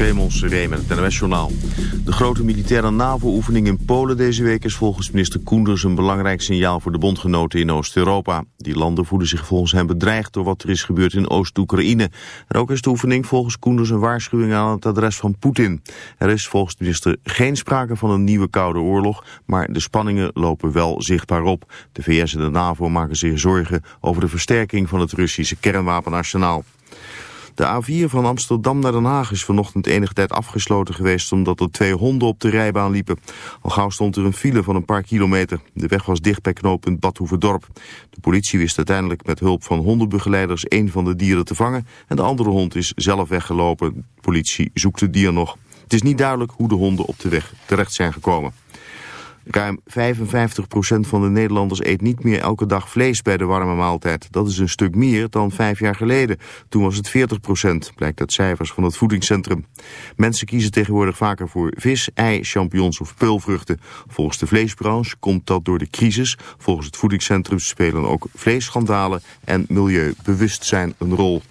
Raymond Seré met het NOS-journaal. De grote militaire NAVO-oefening in Polen deze week is volgens minister Koenders een belangrijk signaal voor de bondgenoten in Oost-Europa. Die landen voelen zich volgens hem bedreigd door wat er is gebeurd in Oost-Oekraïne. En ook is de oefening volgens Koenders een waarschuwing aan het adres van Poetin. Er is volgens minister geen sprake van een nieuwe koude oorlog, maar de spanningen lopen wel zichtbaar op. De VS en de NAVO maken zich zorgen over de versterking van het Russische kernwapenarsenaal. De A4 van Amsterdam naar Den Haag is vanochtend enige tijd afgesloten geweest omdat er twee honden op de rijbaan liepen. Al gauw stond er een file van een paar kilometer. De weg was dicht bij knooppunt Badhoevedorp. De politie wist uiteindelijk met hulp van hondenbegeleiders één van de dieren te vangen en de andere hond is zelf weggelopen. De politie zoekt het dier nog. Het is niet duidelijk hoe de honden op de weg terecht zijn gekomen. Ruim 55% van de Nederlanders eet niet meer elke dag vlees bij de warme maaltijd. Dat is een stuk meer dan vijf jaar geleden. Toen was het 40%, blijkt uit cijfers van het voedingscentrum. Mensen kiezen tegenwoordig vaker voor vis, ei, champignons of peulvruchten. Volgens de vleesbranche komt dat door de crisis. Volgens het voedingscentrum spelen ook vleesschandalen en milieubewustzijn een rol.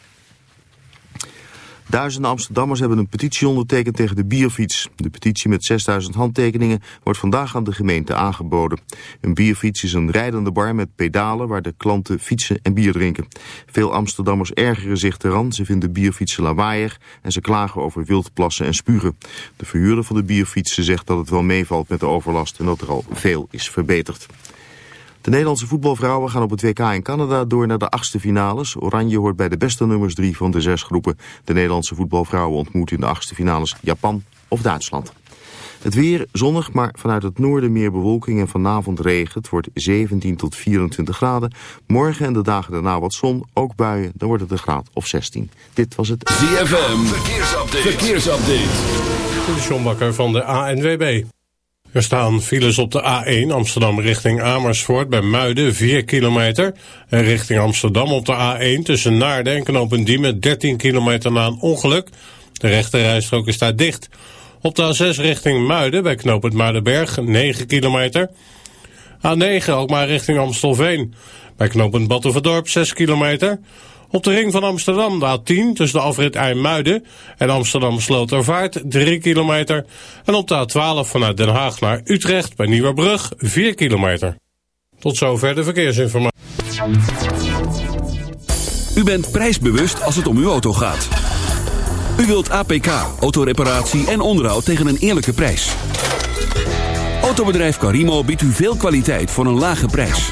Duizenden Amsterdammers hebben een petitie ondertekend tegen de bierfiets. De petitie met 6000 handtekeningen wordt vandaag aan de gemeente aangeboden. Een bierfiets is een rijdende bar met pedalen waar de klanten fietsen en bier drinken. Veel Amsterdammers ergeren zich eraan. Ze vinden bierfietsen lawaaiig en ze klagen over wildplassen en spugen. De verhuurder van de bierfietsen zegt dat het wel meevalt met de overlast en dat er al veel is verbeterd. De Nederlandse voetbalvrouwen gaan op het WK in Canada door naar de achtste finales. Oranje hoort bij de beste nummers drie van de zes groepen. De Nederlandse voetbalvrouwen ontmoeten in de achtste finales Japan of Duitsland. Het weer zonnig, maar vanuit het noorden meer bewolking en vanavond regen. Het wordt 17 tot 24 graden. Morgen en de dagen daarna wat zon, ook buien. Dan wordt het een graad of 16. Dit was het ZFM. Verkeersupdate. Verkeersupdate. De John Bakker van de ANWB. Er staan files op de A1 Amsterdam richting Amersfoort bij Muiden 4 kilometer. En richting Amsterdam op de A1 tussen Naarden en Knopendiemen 13 kilometer na een ongeluk. De rechterrijstrook is daar dicht. Op de A6 richting Muiden bij knooppunt Muidenberg 9 kilometer. A9 ook maar richting Amstelveen. Bij knooppunt Batuverdorp 6 kilometer. Op de ring van Amsterdam de A10 tussen de afrit IJmuiden en Amsterdam Slotervaart 3 kilometer. En op de A12 vanuit Den Haag naar Utrecht bij Nieuwerbrug 4 kilometer. Tot zover de verkeersinformatie. U bent prijsbewust als het om uw auto gaat. U wilt APK, autoreparatie en onderhoud tegen een eerlijke prijs. Autobedrijf Carimo biedt u veel kwaliteit voor een lage prijs.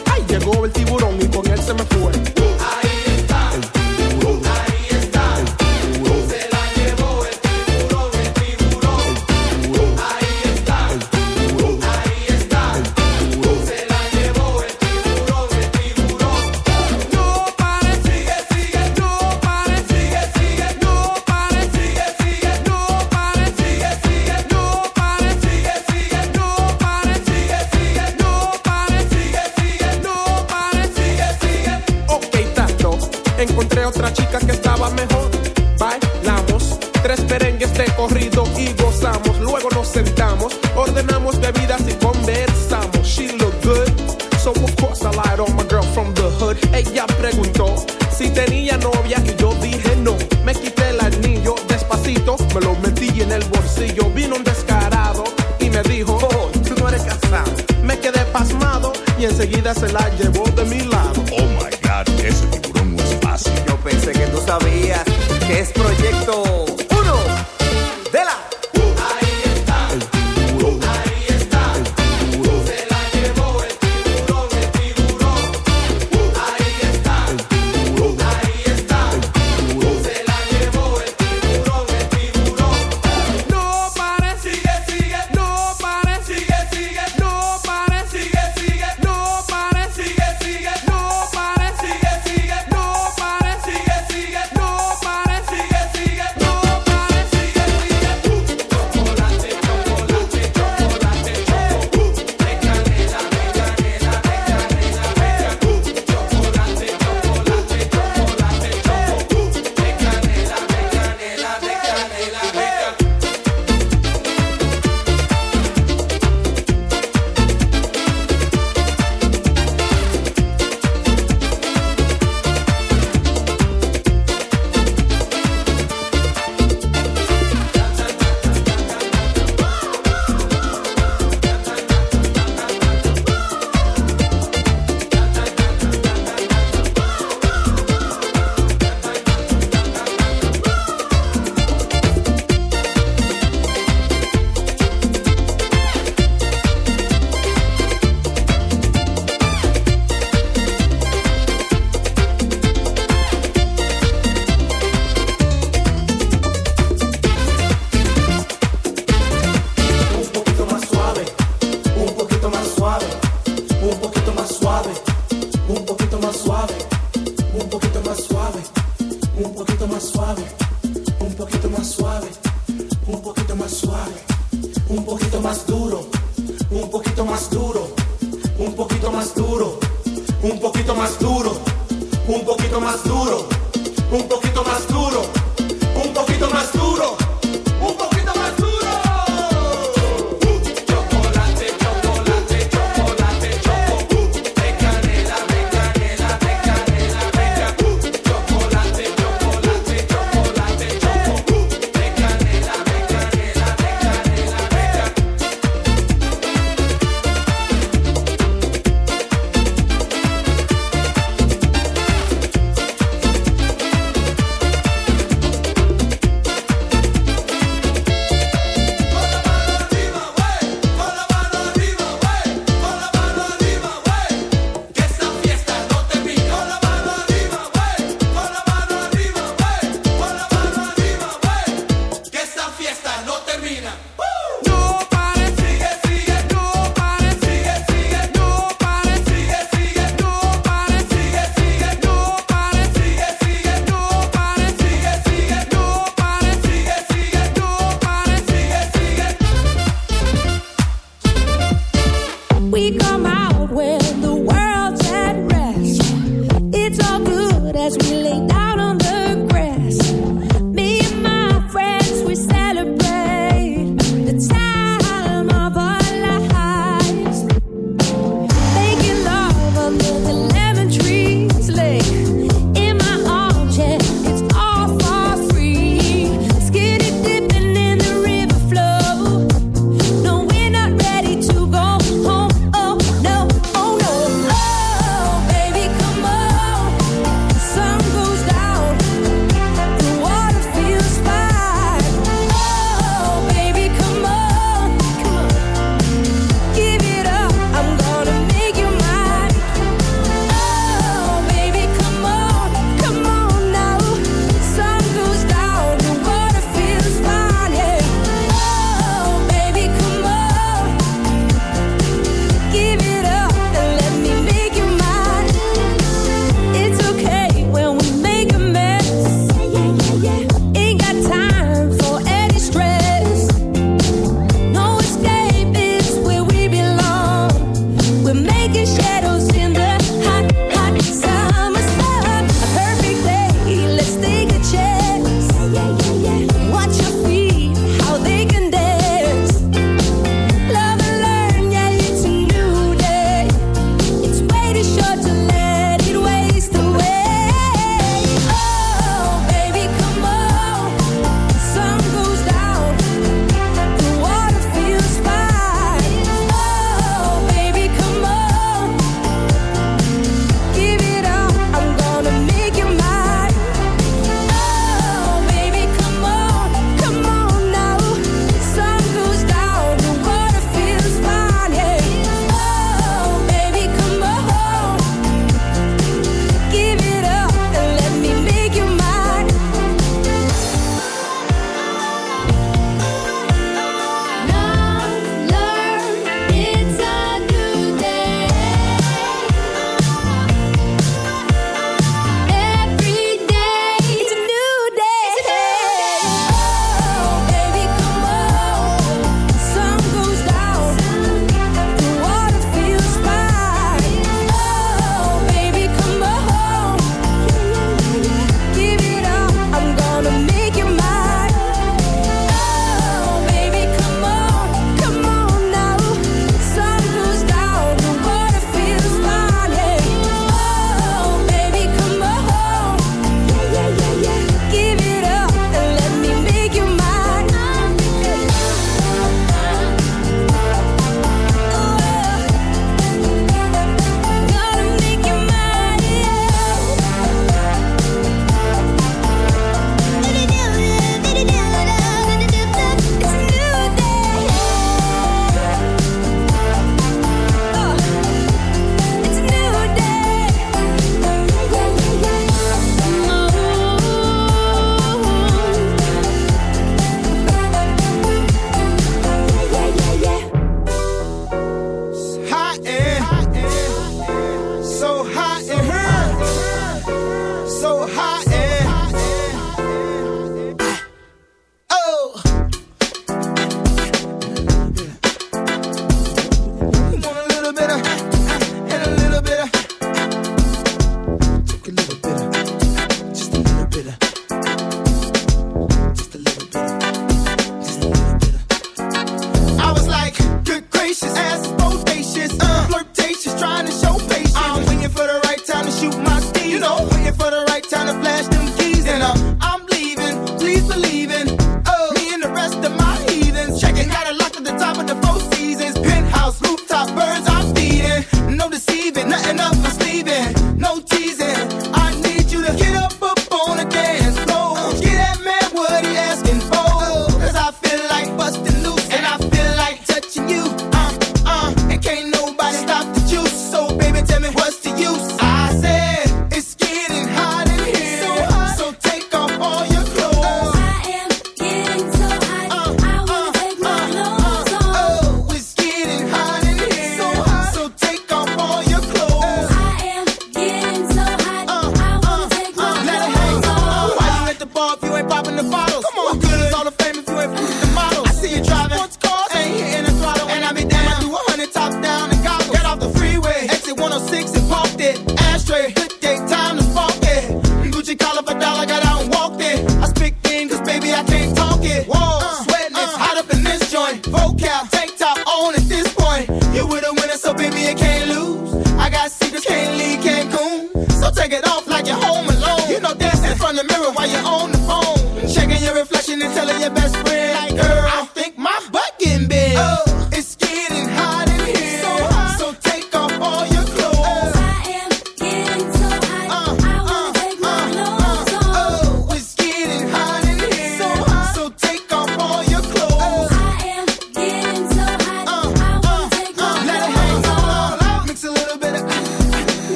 corrido y gozamos. Luego nos sentamos, ordenamos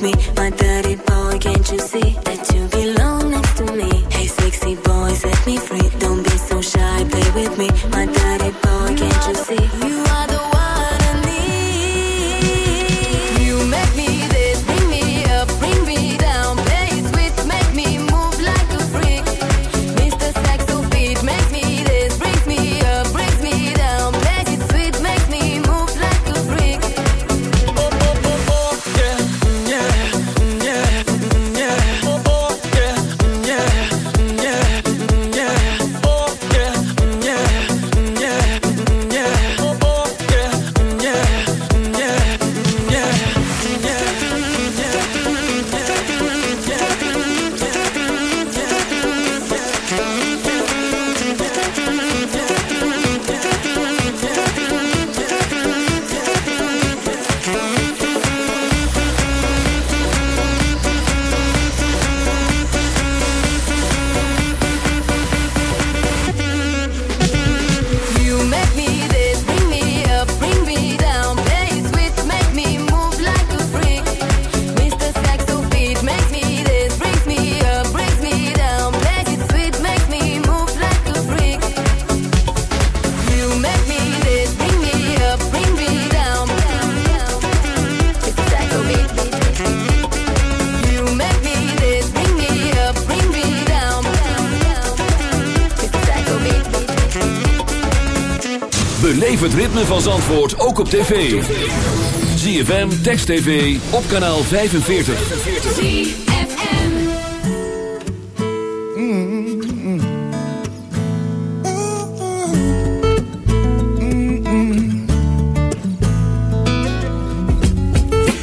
Me, my op tv. ZFM, Text TV, op kanaal 45.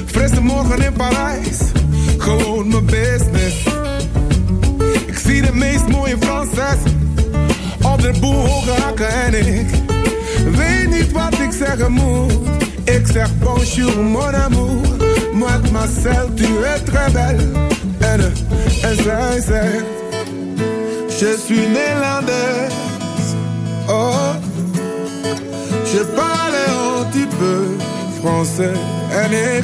Frisse morgen in Parijs, gewoon mijn business. Ik zie de meest mooie Franses op de hoge hakken en ik weet niet wat ik zeggen moet. Mon amour, mademoiselle tu es très belle. En, en zij zegt, je suis néerlandaise. Oh, je parle un petit peu français. En ik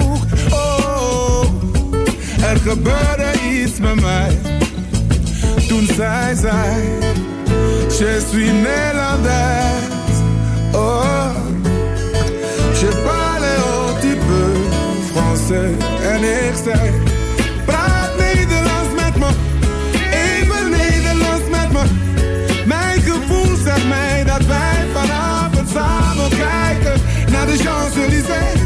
Er gebeurde iets met mij. Toen zij zei, je suis Nederlands. Oh, je parle un petit peu français. En ik zei, praat Nederlands met me. Even Nederlands met me. Mijn gevoel zegt mij dat wij vanavond samen kijken naar de Champs-Élysées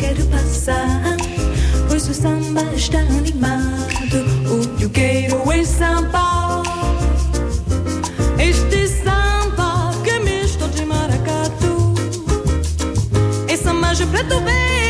quero passar, pois o samba está animado. O que eu quero é samba. Este samba que é misto de maracatu. Essa magia é preto bem.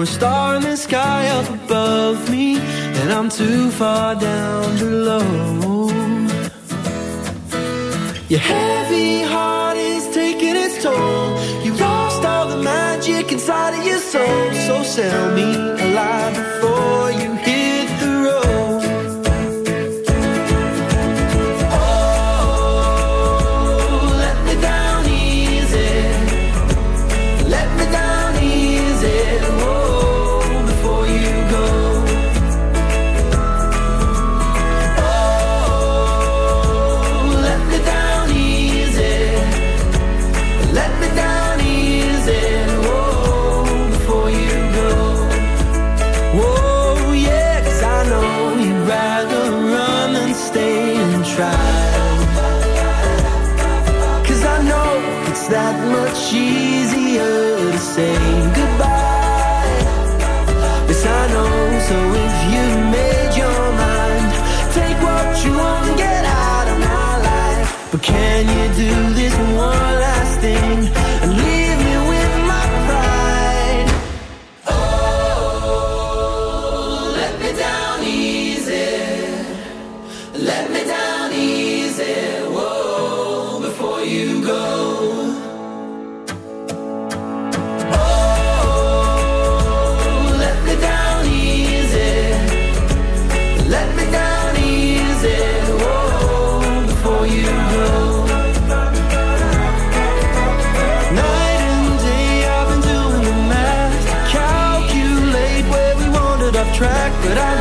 you're a star in the sky up above me, and I'm too far down below. Your heavy heart is taking its toll. You lost all the magic inside of your soul, so sell me but I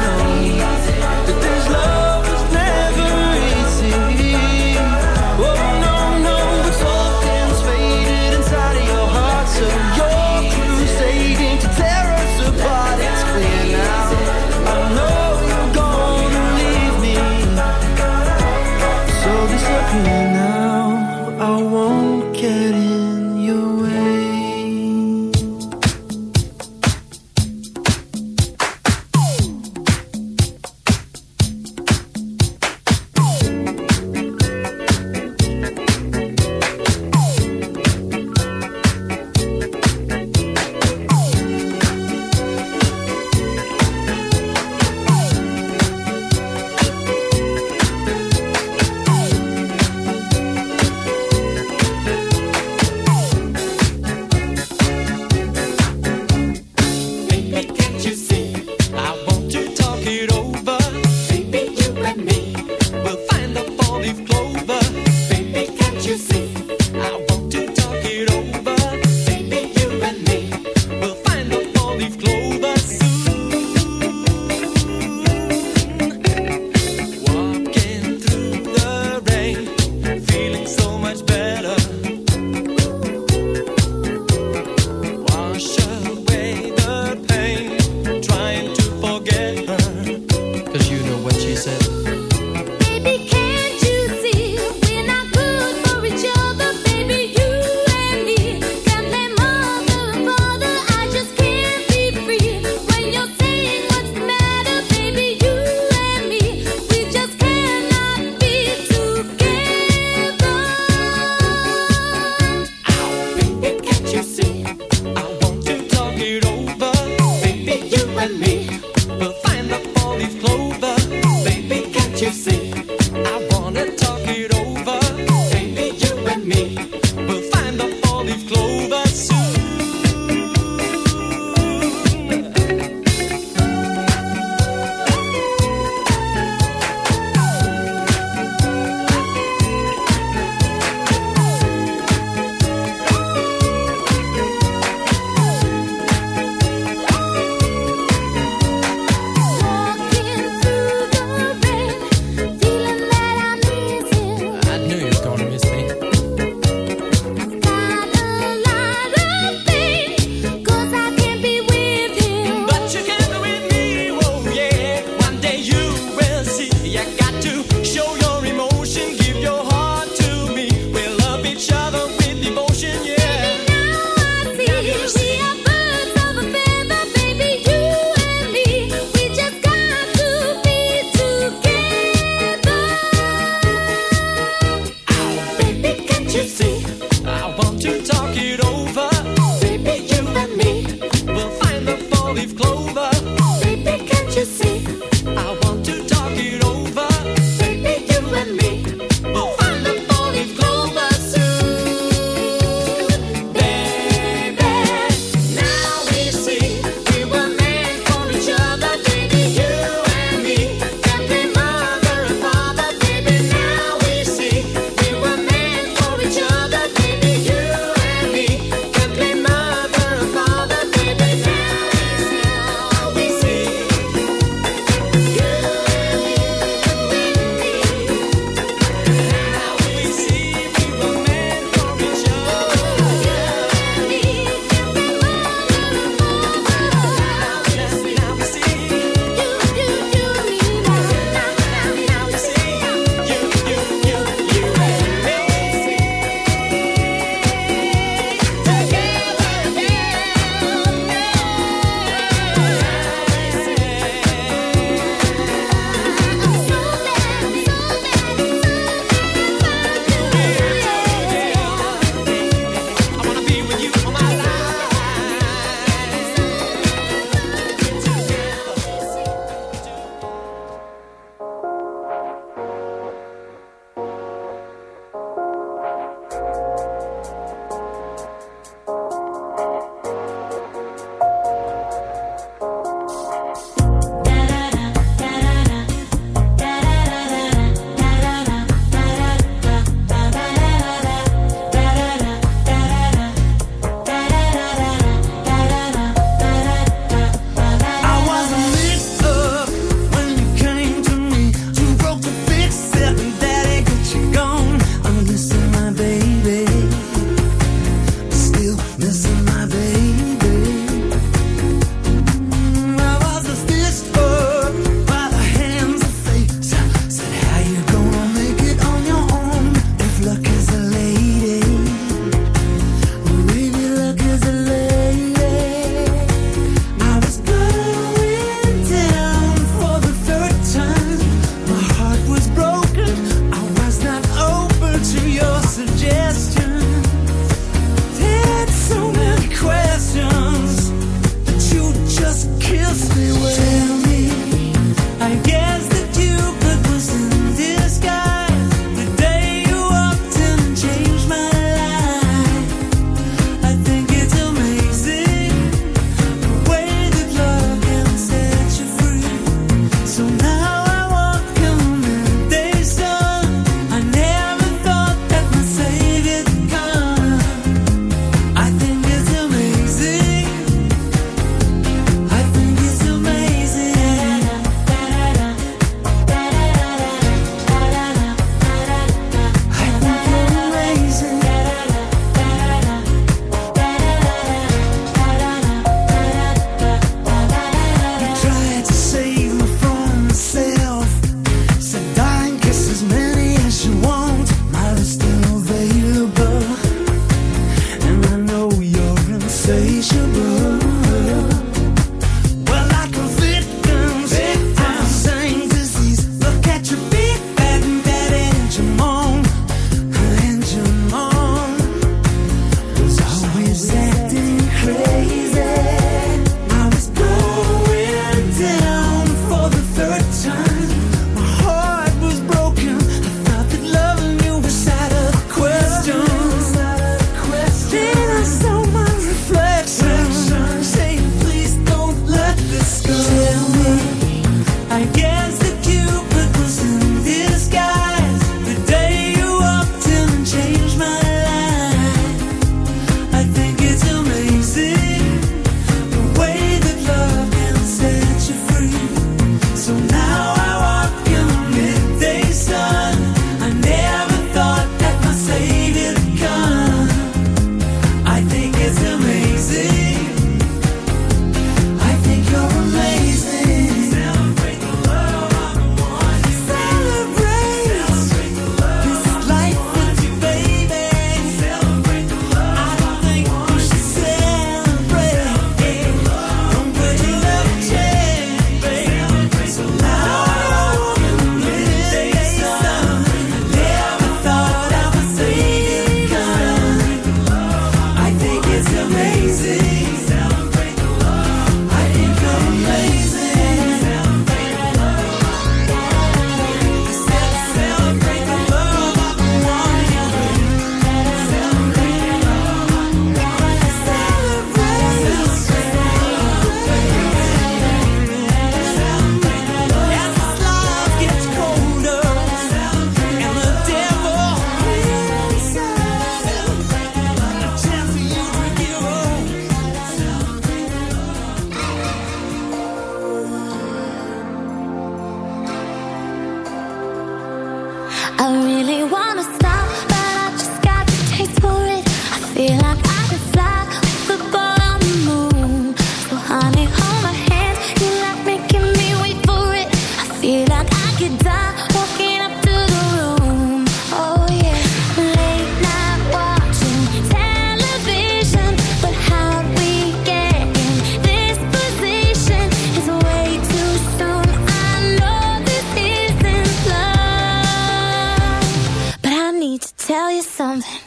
tell you something.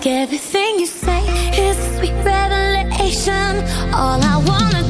Like everything you say is a sweet revelation. All I wanna